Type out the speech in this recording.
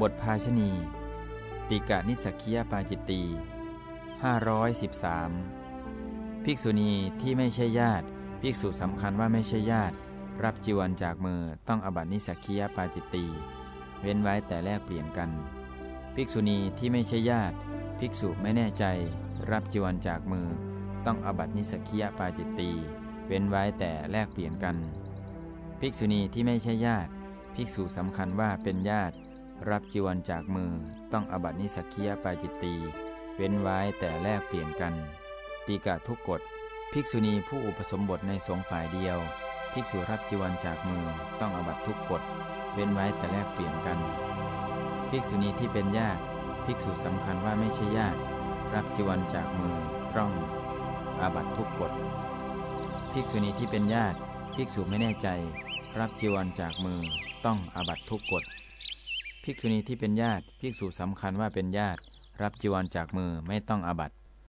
บทภาชณีติกะนิสักคียปาจิตตี513 ภิกษุณีที่ไม่ใช่ญาติ ภิกษุสำคัญว่าไม่ใช่ญาติ รับจีวรจากมือต้องอบัตินิสักคียปาจิตตีเว้นไว้แต่แลกเปลี่ยนกัน ภิกษุณีที่ไม่ใช่ญาติ ภิกษุไม่แน่ใจ รับจีวรจากมือ ต้องอบัตินิสักคียปาจิตตีเว้นไว้แต่แลกเปลี่ยนกัน ภิกษุณีที่ไม่ใช่ญาติ ภิกษุสำคัญว่าเป็นญาติ รับจีวรจากมือต้องอบัตินิสักคียปาจิตตีเว้นไว้แต่แลกเปลี่ยนกัน ตีกะทุกกฎ ภิกษุณีผู้อุปสมบทในสงฆ์ฝ่ายเดียว ภิกษุรับจีวรจากมือต้องอบัตทุกกฎ เว้นไว้แต่แลกเปลี่ยนกัน ภิกษุณีที่เป็นญาติ ภิกษุสำคัญว่าไม่ใช่ญาติ รับจีวรจากมือต้องอาบัตทุกกฎ ภิกษุณีที่เป็นญาติ ภิกษุไม่แน่ใจ รับจีวรจากมือต้องอาบัตทุกกฎ ภิกษุณีที่เป็นญาติ ภิกษุสำคัญว่าเป็นญาติ รับจีวรจากมือไม่ต้องอาบัติ